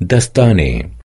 Dastane